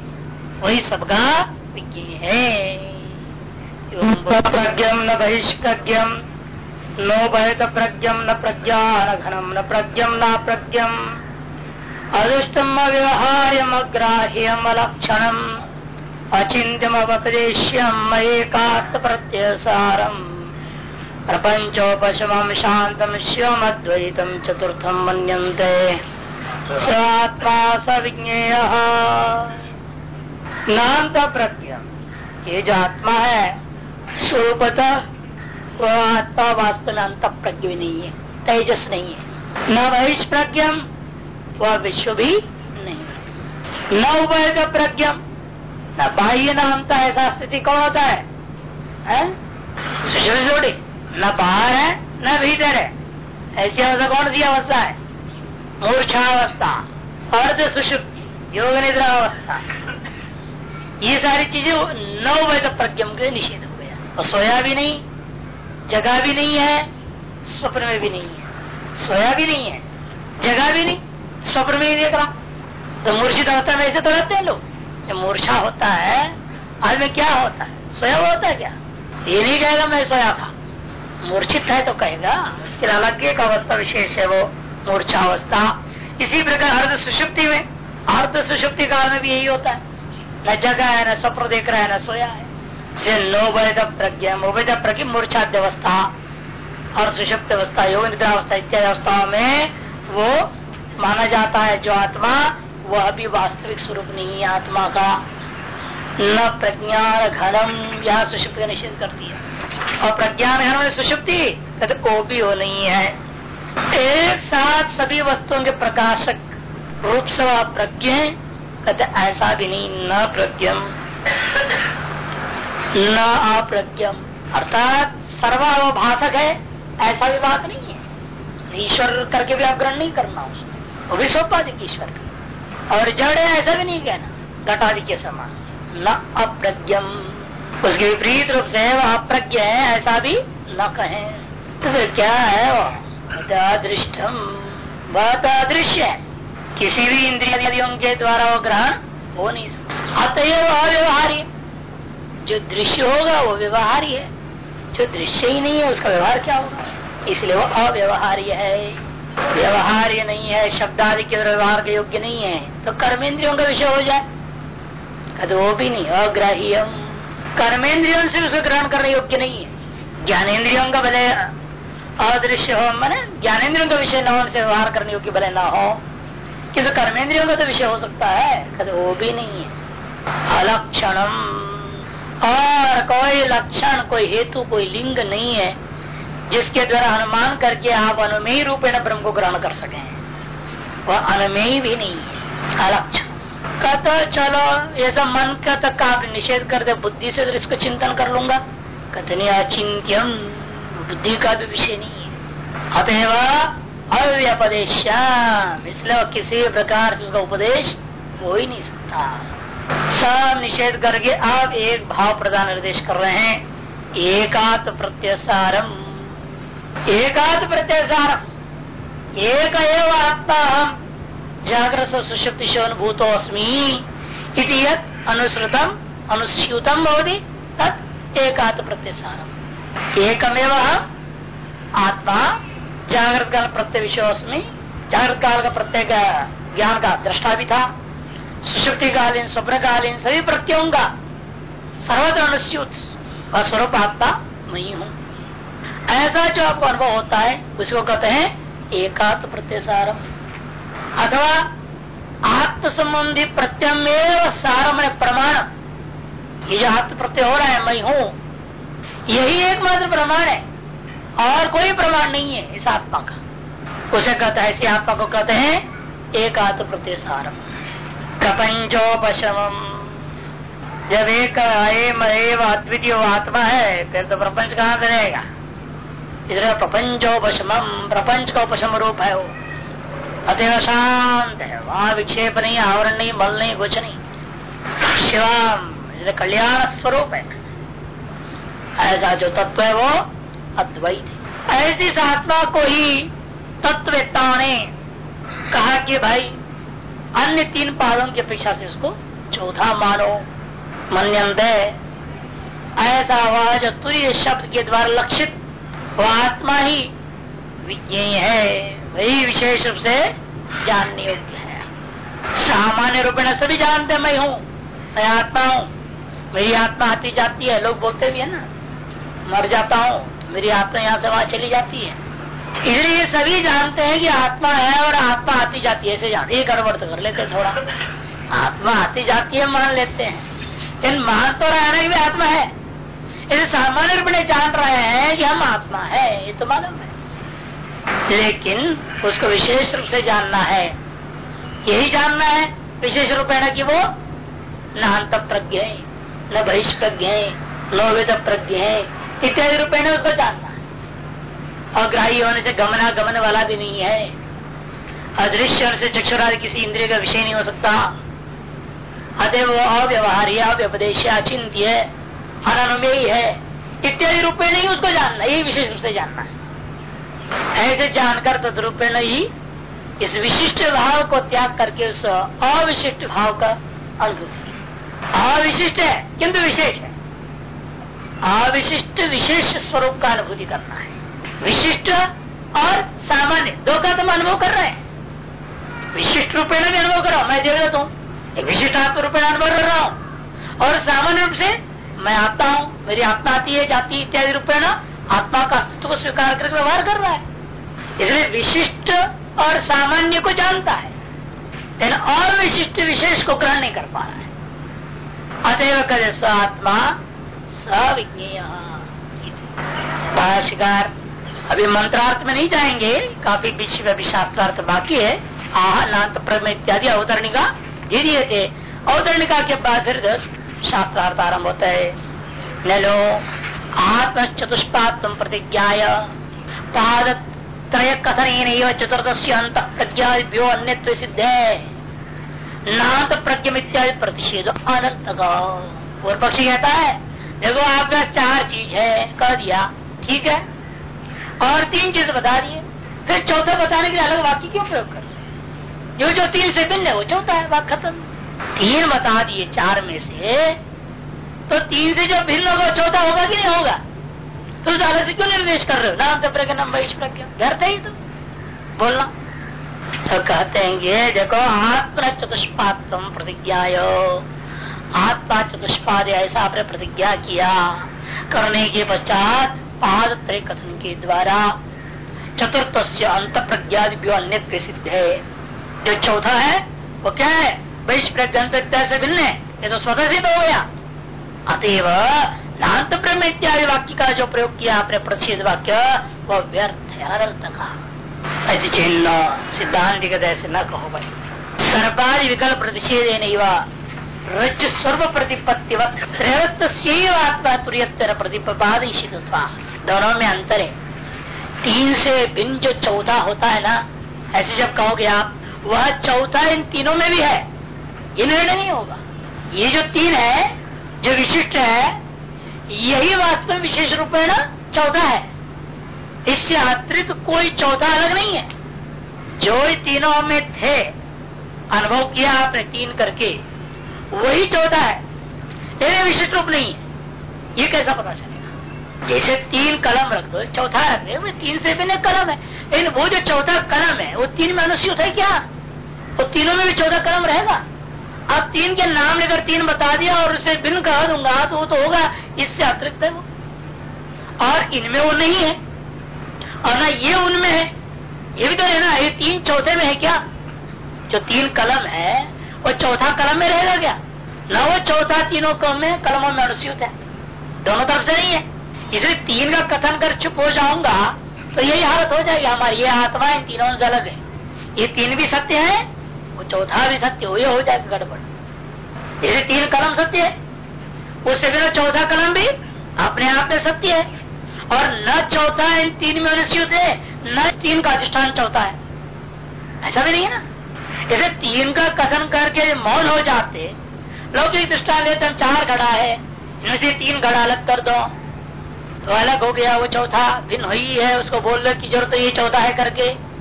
वही सबका विज्ञ है। प्रज्ञम न बहिष्प्रज्ञम नो भयत प्रज्ञम न प्रज्ञान घनम न प्रज्ञम न प्रज्ञम अदृष्टम व्यवहार्यम अग्राह्यम अलक्षणम अचिंत्यम अपदेश्यम एकात्म प्रत्यसारम प्रपंचोपशम शांतम शिवम अद्वैतम चतुर्थम मनते स्वात्मा सविज्ञेय। नाम प्रज्ञा ये जो आत्मा है स्वरूपतः वह आत्मा वास्तव में अंत प्रज्ञ नहीं है तेजस नहीं है। न वहिष प्रज्ञम वह विश्व भी नहीं न उभय प्रज्ञम न बाह्य न अंत ऐसा स्थिति कौन होता है, है? जोड़ी न बाहर है न भीतर है। ऐसी अवस्था कौन सी अवस्था है? मूर्छावस्था अर्ध सुषुप्ति योग निद्रा अवस्था। ये सारी चीज़ें नौ वैध प्रज्ञम के निषेध और सोया भी नहीं जगह भी नहीं है, स्वप्न में भी नहीं है। सोया भी नहीं है जगह भी नहीं, स्वप्न में ही देख रहा तो मूर्छित अवस्था में ऐसे तो रहते हैं लोग। मूर्छा होता है आज में क्या होता है? सोया हुआ होता है क्या? ये नहीं कहेगा, मैं सोया था। मूर्छित है तो कहेगा उसके अलग एक अवस्था विशेष है वो, मूर्छा अवस्था। इसी प्रकार अर्ध सुषुप्ति में, अर्ध सुषुप्ति काल में भी यही होता है। न जगह है, न स्वप्न देख रहा है, न सोया है। नोवैध प्रज्ञा उवैध प्रज्ञ मूर्छाद्यवस्था और सुषुप्त अवस्था योग निद्रावस्था इत्यादि अवस्थाओं में वो माना जाता है जो आत्मा, वह भी वास्तविक स्वरूप नहीं है आत्मा का। न प्रज्ञान घनम यह सुषुप्त का निषेध कर दिया और प्रज्ञान घन में सुषुप्ति कहते वो भी हो नहीं है। एक साथ सभी वस्तुओं के प्रकाशक रूप से वह प्रज्ञ कहते ऐसा भी नहीं, न प्रज्ञम। न अप्रज्ञम अर्थात सर्वाभाषक है, ऐसा भी बात नहीं है। ईश्वर करके भी आप ग्रहण नहीं करना उसको वो भी ईश्वर का और जड़ ऐसा भी नहीं कहना। घटादि के समान। न अप्रज्ञम उसके विपरीत रूप से वह अप्रज्ञ है, ऐसा भी न कहे। तो फिर क्या है वो? अदृष्टम। वह तो अदृश्य है। किसी भी इंद्रियों के द्वारा वो ग्रहण हो नहीं सकता। अतएव अव्यवहार्य जो दृश्य होगा वो व्यवहार्य है। जो दृश्य ही नहीं है, उसका व्यवहार क्या होगा? इसलिए वो अव्यवहार्य है। व्यवहार्य नहीं है शब्द आदि के व्यवहार के योग्य नहीं है। तो कर्मेंद्रियों का विषय हो जाए। कहते वो भी नहीं, अग्राह्य। कर्मेंद्रियों से उसे ग्रहण करने योग्य नहीं है। ज्ञानेन्द्रियों का भले अदृश्य हो, मैंने ज्ञानेन्द्रियों का विषय न होने से व्यवहार करने योग्य भले ना हो। किंतु कर्मेंद्रियों का तो विषय हो सकता है। कहते वो भी नहीं है। अलक्षणम और कोई लक्षण, कोई हेतु, कोई लिंग नहीं है, जिसके द्वारा अनुमान करके आप अनुमेय रूपेण ब्रह्म को ग्रहण कर सके। वह अनुमेय भी नहीं है, अलक्षण। कहते चलो, ये सब मन का तक का आप निषेध कर दे, बुद्धि से तो इसको चिंतन कर लूँगा। कथनी अचिंत्यम, बुद्धि का भी विषय नहीं है। अतएव अव्यपदेश इसलिए किसी प्रकार से उसका उपदेश हो ही नहीं सकता। सब निषेध करके आप एक भाव प्रदान निर्देश कर रहे हैं। एकात प्रत्यसारम। एकात प्रत्यसारम। एक आत्मा हम जागृत सुषुप्ति भूतो अस्मी। अनुसृतम, अनुस्यूतम भवती, तत् एकात प्रत्यसारम। एकमेव आत्मा। जागृत काल प्रत्यय विषय जागृत काल का प्रत्येक ज्ञान का दृष्टा भी था। सुषुप्ति कालीन स्वप्न कालीन सभी प्रत्ययों का सर्वत्र अनुस्यूत और स्वरूप आत्मा मैं हूँ। ऐसा जो आपको अनुभव होता है, उसको कहते हैं एकात्म प्रत्यसारम अथवा आत्म संबंधी प्रत्यम सारम प्रमाण। ये जो आत्म प्रत्यय हो रहा है, मैं हूँ, यही एकमात्र प्रमाण है। और कोई प्रमाण नहीं है इस आत्मा का। उसे कहता है, इसी आत्मा को कहते हैं एक आत्म प्रत्यय जब एक एव अद्वितीय आत्मा है, फिर तो प्रपंच कहाँ से रहेगा? इसलिए प्रपंचोपशम प्रपंच का उपशम रूप है वो। अतः शांत है, वहाँ विक्षेप नहीं, आवरण नहीं मल नहीं, कुछ नहीं। शिवम कल्याण स्वरूप है। ऐसा जो तत्व है वो अद्वैत ऐसी आत्मा को ही तत्ववेत्ताओं ने कहा कि भाई अन्य तीन पादों की अपेक्षा से उसको चौथा मानो मन्यंत ऐसा वह जो तुरीय शब्द के द्वारा लक्षित वह आत्मा ही विज्ञेय है। वही विशेष रूप से जानने योग्य है। सामान्य रूप में सभी जानते मैं हूँ, मैं आत्मा हूँ, मेरी आत्मा आती जाती है। लोग बोलते भी है ना, मर जाता हूँ तो मेरी आत्मा यहाँ से वहाँ चली जाती है। इसलिए सभी जानते हैं कि आत्मा है और आत्मा आती जाती है। ऐसे जान एक अड़बड़ तो कर लेते हैं थोड़ा। आत्मा आती जाती है मान लेते हैं। लेकिन मान तो रहा है भी आत्मा है। इसे सामान्य रूप में जान रहे हैं कि हम आत्मा है, ये तो मालूम है। लेकिन उसको विशेष रूप से जानना है। यही जानना है, विशेष रूप है कि वो न अंत प्रज्ञ है, न बहिष्प्रज्ञ है, न वेद प्रज्ञ है। इत्यादि रूपेण उसको जानना अग्राही होने से गमना गमन वाला भी नहीं है। अदृश्य होने से चक्षुरादि किसी इंद्रिय का विषय नहीं हो सकता। अतः वो अव्यवहार्य अव्यपदेश अचिंत्य अनुमेय है। इत्यादि रूप में नहीं उसको जानना, यही विशेष रूप से जानना है। ऐसे जानकर तदरूपेण ही इस विशिष्ट भाव को त्याग करके उस अविशिष्ट भाव का अनुभूति अविशिष्ट है, किंतु विशेष है। अविशिष्ट विशेष स्वरूप का अनुभूति करना है। विशिष्ट और सामान्य। दो का तुम अनुभव कर रहे हैं। विशिष्ट रूप में भी अनुभव कर रहा मैं देवदत्त हूँ। एक विशिष्ट आत्म रूप में अनुभव कर रहा हूँ। और सामान्य रूप से मैं आता हूँ, मेरी आत्मा आती है, जाती इत्यादि रूप में आत्मा का अस्तित्व को स्वीकार करके व्यवहार कर रहा है। इसलिए विशिष्ट और सामान्य को जानता है। और विशिष्ट विशेष को ग्रहण नहीं कर पा रहा है। अतएव करे आत्मा सविज्ञेय। भाष्यकार अभी मंत्रार्थ में नहीं जाएँगे। काफ़ी बीच में अभी शास्त्रार्थ बाकी है। आह नात प्रम इत्यादि अवतरणिका धीरे थे। अवतरणिका के बाद फिर शास्त्रार्थ आरंभ होता है। नलो आत्म चतुष्पात्म प्रतिज्ञा पाद त्रय कथन चतुर्दश अंत प्रज्ञाभ्यो अन्य सिद्ध। है नात प्रज्ञ इत्यादि प्रतिषेध अनंत पूर्व पक्षी कहता है, देखो, आपका चार चीज़ है। कह दिया, ठीक है? और तीन चीज़ बता दिए फिर चौथा बताने के लिए अलग वाक्य क्यों प्रयोग कर जो जो तीन से भिन्न है, वो चौथा है बात खत्म। तीन बता दिए चार में से तो तीन से जो भिन्न होगा चौथा होगा कि नहीं होगा? तो उस अलग से क्यों निर्देश कर रहे हो? नाम प्रज्ञा, नाम वैश प्रज्ञा। व्यर्थ ही तो। बोलना। तो कहते हैं ये देखो, आत्म चतुष्पात प्रतिज्ञा यो आत्मा चतुष्पाद, ऐसा आपने प्रतिज्ञा किया। करने के पश्चात पाद त्रय कथन के द्वारा चतुर्थ से अंत प्रज्ञा अन्य सिद्ध है जो चौथा है, वो क्या है? वैश प्रज्ञा से है। ये तो स्वतः सिद्ध हो गया। अतएव सिद्धांत ब्रह्म इत्यादि वाक्य का जो प्रयोग किया आपने प्रतिषेध वाक्य वह व्यर्थ है, अनर्थ का। ऐसे सिद्धांत ऐसे न कहो भाई सर्वादि विकल्प प्रतिषेध नहीं रज सर्व प्रतिपत्ति आत्मा तुरीयत्व प्रतिपादित दोनों में अंतर है। तीन से भिन्न जो चौथा होता है ना, ऐसे जब कहोगे आप, वह चौथा इन तीनों में भी है। ये निर्णय नहीं होगा। ये जो तीन है, जो विशिष्ट है, यही वास्तव में विशेष रूप में ना, चौथा है। इससे अतिरिक्त कोई चौथा अलग नहीं है। जो तीनों में थे, अनुभव किया आपने तीन करके, वही चौथा है। लेकिन विशिष्ट रूप नहीं है। ये कैसा पता चलेगा जैसे तीन कलम रख दो, चौथा रख दे तीन से भी कलम है। लेकिन वो जो चौथा कलम है, वो तीन में अनुसूत है क्या? वो तीनों में भी चौथा कलम रहेगा? अब तीन के नाम लेकर तीन बता दिया और उसे बिन कह दूँगा तो वो तो होगा। इससे अतिरिक्त है वो। और इनमें वो नहीं है। और ना ये उनमें है। ये भी तो है ना ये तीन चौथे में है क्या? जो तीन कलम है, वो चौथा कलम में रहेगा क्या? न वो चौथा तीनों कलम में, कलमों में अनुसूत है। दोनों तरफ़ से नहीं है। इसलिए तीन का कथन कर चुप हो जाऊँगा तो यही हालत हो जाएगी हमारी। ये आत्मा इन तीनों से अलग है। ये तीन भी सत्य है, वो चौथा भी सत्य हो ये हो जाएगा गड़बड़। जैसे तीन कलम सत्य है, उससे बिना चौथा कलम भी अपने आप में सत्य है। और न चौथा इन तीन में अनुसूत है न तीन का अधिष्ठान चौथा है। ऐसा भी नहीं है ना? जैसे तीन का कथन करके मौन हो जाते, लौकिक दृष्टान लेते चार घड़ा है, इनमें से तीन घड़ा अलग कर दो। तो अलग हो गया वो चौथा भिन्न हुई है, उसको बोलने की ज़रूरत ये चौथा है करके।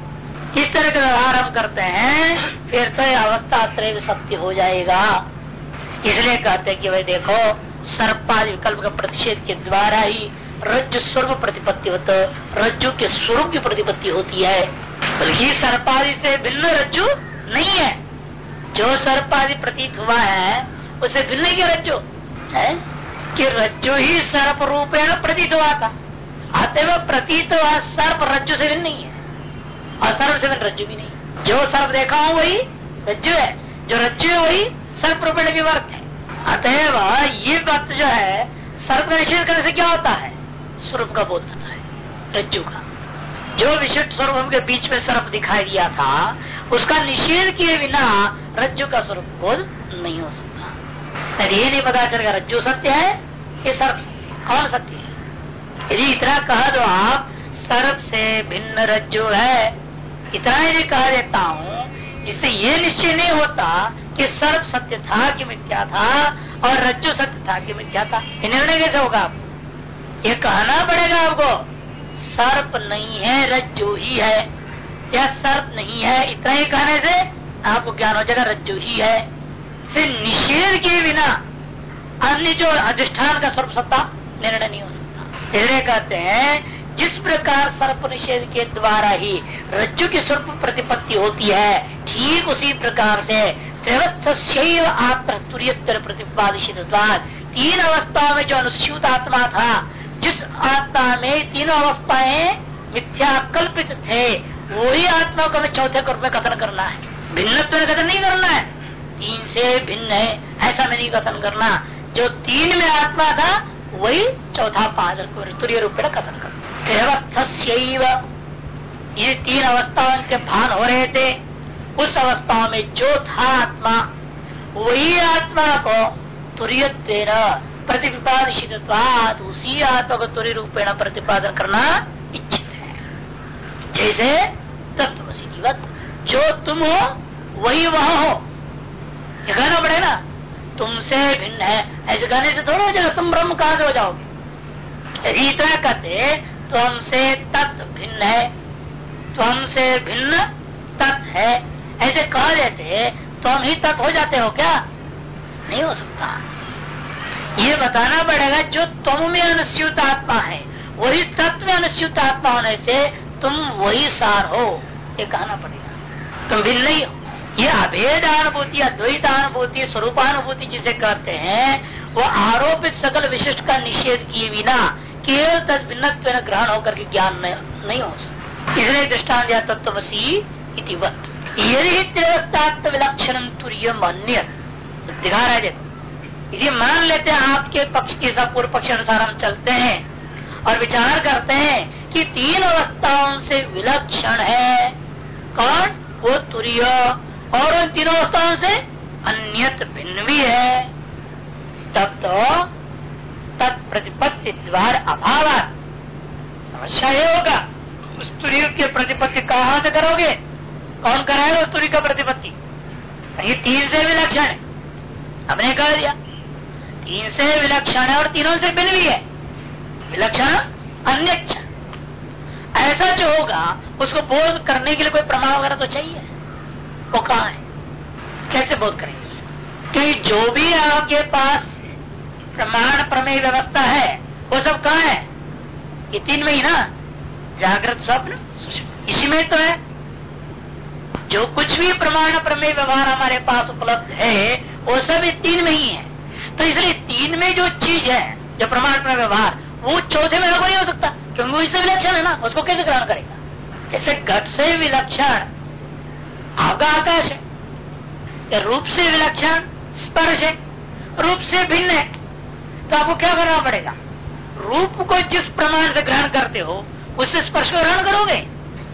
इस तरह का व्यवहार हम करते हैं, फिर तो अवस्था त्रय सत्य हो जाएगा। इसलिए कहते हैं कि भाई देखो, सर्पादि विकल्प का प्रतिषेध के द्वारा ही रज्जु स्वरूप प्रतिपत्ति होता, रज्जु के स्वरूप की प्रतिपत्ति होती है। बल्कि सर्पादि से भिन्न रज्जु नहीं है। जो सर्पादि प्रतीत हुआ है, उसे भिन्न की रज्जु? है? कि रज्जु ही सर्प रूपेण प्रतीत हुआ था अतः प्रतीत हुआ सर्प रज्जु से भिन्न नहीं है। और सर्प से भिन्न रज्जु भी नहीं। जो सर्प देखा हो वही रज्जु है। जो रज्जु है वही सर्प रूपेण विवर्त है। अतएव ये बात जो है, सर्प निषेध करने से क्या होता है? स्वरूप का बोध होता है, रज्जु का। जो विशिष्ट स्वरूप के बीच में सर्प दिखाई दिया था, उसका निषेध किए बिना रज्जु का स्वरूप बोध नहीं हो सकता। सर ये नहीं पता चलेगा रज्जु सत्य है, ये सर्प सत्य कौन सत्य है? यदि इतना कह दो आप, सर्प से भिन्न रज्जु है, इतना यदि कह देता हूँ, जिससे ये निश्चय नहीं होता कि सर्प सत्य था कि मिथ्या था, और रज्जु सत्य था कि मिथ्या था। ये निर्णय कैसे होगा आप ये कहना पड़ेगा आपको, सर्प नहीं है रज्जु ही है। या सर्प नहीं है, इतना ही कहने से आपको ज्ञान हो जाएगा रज्जु ही है। से निषेध के बिना अन्य जो अधिष्ठान का सर्प सत्ता निर्णय नहीं हो सकता। इसलिए कहते हैं, जिस प्रकार सर्प निषेध के द्वारा ही रज्जु की स्वरूप प्रतिपत्ति होती है, ठीक उसी प्रकार से प्रतिपादित तीन अवस्थाओं में जो अनुसूत आत्मा था, जिस आत्मा में तीनों अवस्थाएँ मिथ्या कल्पित थे, वही आत्मा को हमें चौथे रूप में कथन करना है। भिन्न कथन नहीं करना है। तीन से भिन्न है। ऐसा में नहीं कथन करना। जो तीन में आत्मा था, वही चौथा पाद तुरीय रूप कथन करना। ये तीन अवस्थाओं के भान हो रहे थे। उस अवस्था में जो था आत्मा, वही आत्मा को तुरीय प्रतिपादित उसी आत्मा को तुरी रूपेण प्रतिपादन करना इच्छित है। जैसे तत्व जो तुम हो, वही वह हो। ये कहना पड़े ना, तुमसे भिन्न है। ऐसे कहने से थोड़ा हो जाएगा, तुम ब्रह्म कहाँ से हो जाओगे। यदि इतना कहते तो हमसे तत्व भिन्न है। तो हमसे भिन्न तत् है। ऐसे कह देते तो हम ही तत् हो जाते हो क्या? नहीं हो सकता। ये बताना पड़ेगा, जो तुम में अनुस्यूत आत्मा है, वही तत्व में अनुस्यूत आत्मा होने से तुम वही सार हो। ये कहना पड़ेगा। तुम भिन्न नहीं हो। ये अभेद अनुभूति अद्वैत अनुभूति स्वरूपानुभूति जिसे कहते हैं, वो आरोपित सकल विशिष्ट का निषेध किए बिना केवल तद भिन्नत्व ग्रहण होकर के ज्ञान नहीं हो सकता। इसलिए दृष्टान दिया तत्वसी यदि विलक्षण तुर्य अन्य। दिखा रहा देखो यदि मान लेते हैं आपके पक्ष के सब पूर्व पक्ष अनुसार हम चलते हैं और विचार करते हैं कि तीन अवस्थाओं से विलक्षण है, कौन? वो तुरीय। और उन तीनों अवस्थाओं से अन्यत भिन्न भी है। तब तो तत्प्रतिपत्ति द्वार अभाव समस्या ये होगा, उस तुरीय की प्रतिपत्ति कहाँ से करोगे? कौन कराएगा उस तुरी का प्रतिपत्ति? ये तीन से विलक्षण है। हमने कह दिया। तीन से विलक्षण है और तीनों से भिन्न भी है। विलक्षण अन्य ऐसा जो होगा, उसको बोध करने के लिए कोई प्रमाण वगैरह तो चाहिए। वो कहा है? कैसे बोध करेंगे क्योंकि जो भी आपके पास प्रमाण प्रमेय व्यवस्था है, वो सब कहा है? ये तीन में ही ना? जागृत स्वप्न इसी में तो है। जो कुछ भी प्रमाण प्रमेय व्यवहार हमारे पास उपलब्ध है, वो सब तीन में ही है। तो इसलिए तीन में जो चीज़ है, जो प्रमाण प्रमेय व्यवहार, वो चौथे में नहीं हो सकता, क्योंकि वो इससे विलक्षण है ना, उसको कैसे ग्रहण करेगा? जैसे घट से विलक्षण आपका आकाश है। या रूप से विलक्षण, स्पर्श है। रूप से भिन्न है। तो आपको क्या करना पड़ेगा? रूप को जिस प्रमाण से ग्रहण करते हो, उससे स्पर्श को ग्रहण करोगे।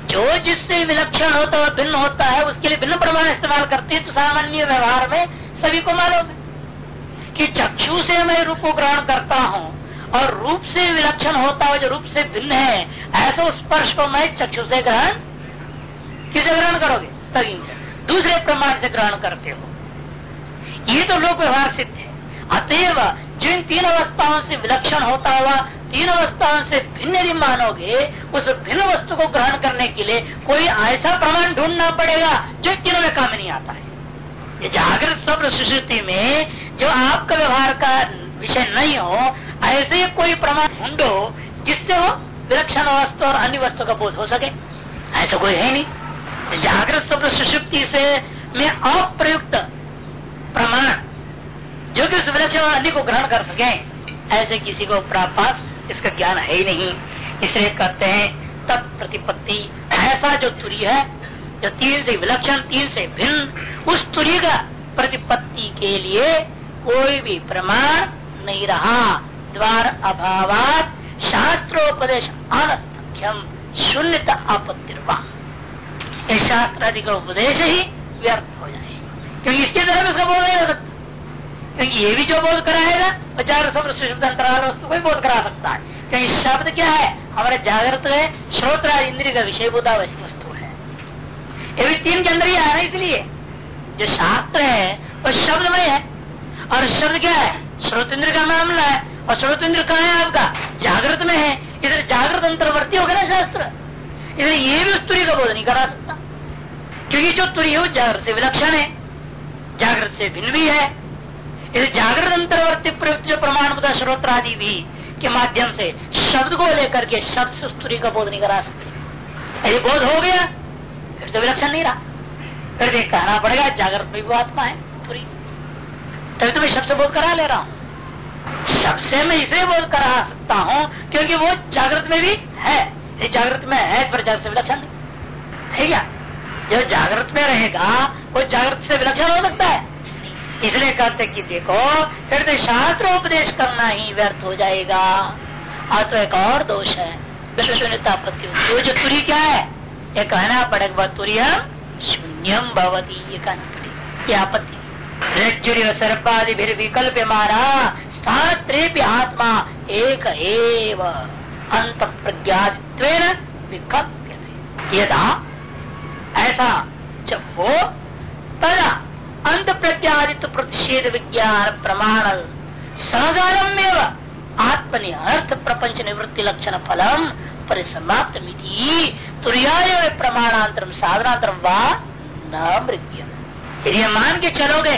जो जिससे विलक्षण होता है भिन्न होता है, उसके लिए भिन्न प्रमाण इस्तेमाल करते हैं तो सामान्य व्यवहार में सभी को मालूम है कि चक्षु से मैं रूप को ग्रहण करता हूँ, और रूप से विलक्षण होता है जो रूप से भिन्न है, ऐसा स्पर्श को मैं चक्षु से ग्रहण, किसे ग्रहण करोगे? तभी दूसरे प्रमाण से ग्रहण करते हो। ये तो लोक व्यवहार सिद्ध है। अतएव जिन तीन अवस्थाओं से विलक्षण होता हुआ तीन अवस्थाओं से भिन्न यदि मानोगे, उस भिन्न वस्तु को ग्रहण करने के लिए कोई ऐसा प्रमाण ढूंढना पड़ेगा जो तीनों में काम नहीं आता है। ये जागृत स्वप्न सुश्रुति में जो आपका व्यवहार का विषय नहीं हो, ऐसे कोई प्रमाण ढूंढो जिससे वो विलक्षण वस्तु और अन्य वस्तु का बोध हो सके। ऐसा कोई है नहीं। जागृत स्वप्न सुषुप्ति से में अप्रयुक्त प्रमाण जो कि उस विलक्षण अन्य को ग्रहण कर सके। ऐसे किसी को पास इसका ज्ञान है ही नहीं। इसलिए कहते हैं तब प्रतिपत्ति। ऐसा जो तुरी है, जो तीन से विलक्षण, तीन से भिन्न, उस तुरी का प्रतिपत्ति के लिए कोई भी प्रमाण नहीं रहा। द्वार अभाव शास्त्रोपदेश अनर्थ्यम शून्यता आपत्तिर्वा शास्त्र अधिक उपदेश ही व्यर्थ हो जाए क्योंकि इसके तरह उसका बोध नहीं हो सकता। क्योंकि ये भी जो बोध कराएगा वो चार शब्द अंतराल वस्तु को भी बोध करा सकता है। क्योंकि शब्द क्या है? हमारे जागृत है श्रोत्र इंद्रिय का विषय बोधा वस्तु है। ये भी तीन के अंदर ही आ रहा है इसलिए। जो शास्त्र है, वो शब्दमय है। और शब्द क्या है? श्रोत इंद्र का मामला है। और श्रोत इंद्र कहा है आपका? जागृत में है। इधर जागृत अंतर्वर्ती होगा ना शास्त्र। इधर ये भी उस तुरी का बोध नहीं करा सकता। क्योंकि जो तुरी है वो जागृत से विलक्षण है। जागृत से भिन्न भी है। इस जागृत अंतर्वर्ती प्रयुक्त जो प्रमाण बता श्रोत्र आदि भी के माध्यम से शब्द को लेकर के शब्द से स्तुरी का बोध नहीं करा सकते। यदि बोध हो गया, फिर तो विलक्षण नहीं रहा। फिर देख कहना पड़ेगा, जागृत भी आत्मा है, तुरी। तभी तो मैं शब्द से बोध करा ले रहा हूँ। शब्द से मैं इसे बोध करा सकता हूँ, क्योंकि वो जागृत में भी है। जागृत में है, पर जागृत से विलक्षण है क्या? जो जागृत में रहेगा, वो जागृत से विलक्षण हो सकता है। इसलिए कहते कि देखो, फिर तो शास्त्र उपदेश करना ही व्यर्थ हो जाएगा। और तो एक और दोष है विश्वशून्यतापत्ति वो जो तुरी क्या है? ये कहना पड़ेगा तुरियम शून्यम भवती, ये कहना पड़ेगा। ये आपत्ति। रज्जुर सर्पादि भी विकल्प मारा स्थान आत्मा एक एव। अंत प्रज्ञात्व विकल्प यदा ऐसा जब हो, तदा अंत प्रत्यादित्व प्रतिषेध विज्ञान प्रमाण सहगारम में आत्मनि अर्थ प्रपंच निवृत्ति लक्षण फलम परिसमाप्त मिति तुर्याय प्रमाणांतरम साधनांतरम व न मृत्यु यदि मान के चलोगे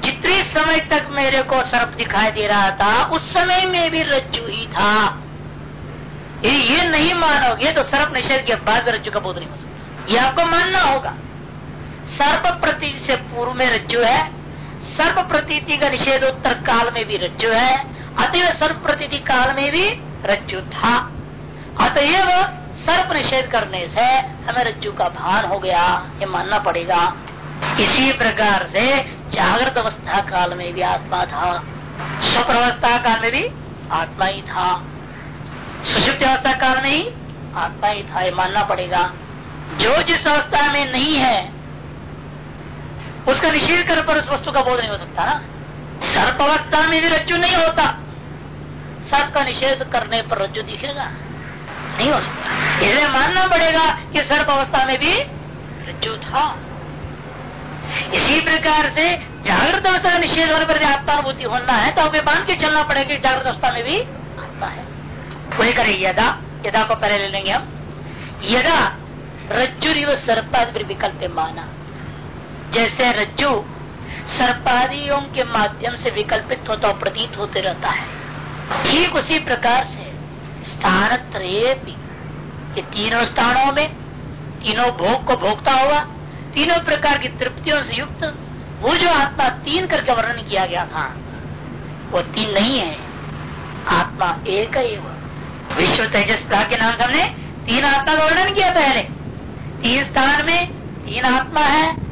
जितने समय तक मेरे को सर्प दिखाई दे रहा था, उस समय में भी रज्जु ही था। ये नहीं मानोगे तो सर्प निषेध के बाद रज्जु का बोध नहीं हो सकता। ये आपको मानना होगा। सर्प प्रती से पूर्व में रज्जु है, सर्प प्रतीति का निषेध उत्तर काल में भी रज्जु है, अतएव सर्प प्रतीति काल में भी रज्जु था। अतएव सर्प निषेध करने से हमें रज्जु का भान हो गया, ये मानना पड़ेगा। इसी प्रकार से जागृत अवस्था काल में भी आत्मा था। स्वप्न अवस्था काल में भी आत्मा ही था। सुषुप्त अवस्था काल में ही आत्मा ही था, ये मानना पड़ेगा। जो जिस अवस्था में नहीं है, उसका निषेध कर पर उस वस्तु का बोध नहीं हो सकता ना। सर्प अवस्था में भी रज्जु नहीं होता। सर्प का निषेध करने पर रज्जु दिखेगा। नहीं हो सकता। इसलिए मानना पड़ेगा कि सर्प अवस्था में भी रज्जु था। इसी प्रकार से जागृत अवस्था का निषेध होने पर आत्मानुभूति होना है तो हमें मान के चलना पड़ेगा जागृत अवस्था में भी आत्मा है। वही करें, यदा यदा को पहले ले लेंगे हम। यदा रज्जु सर्पादि विकल्प माना जैसे रज्जु सर्पादियों के माध्यम से विकल्पित होता और प्रतीत होते रहता है, ठीक उसी प्रकार से स्थान ये तीनों स्थानों में, तीनों भोग को भोगता हुआ तीनों प्रकार की तृप्तियों से युक्त, वो जो आत्मा तीन करके वर्णन किया गया था, वो तीन नहीं है। आत्मा एक ही विश्व तेजस के नाम से हमने तीन आत्मा का वर्णन किया पहले। तीन स्थान में तीन आत्मा है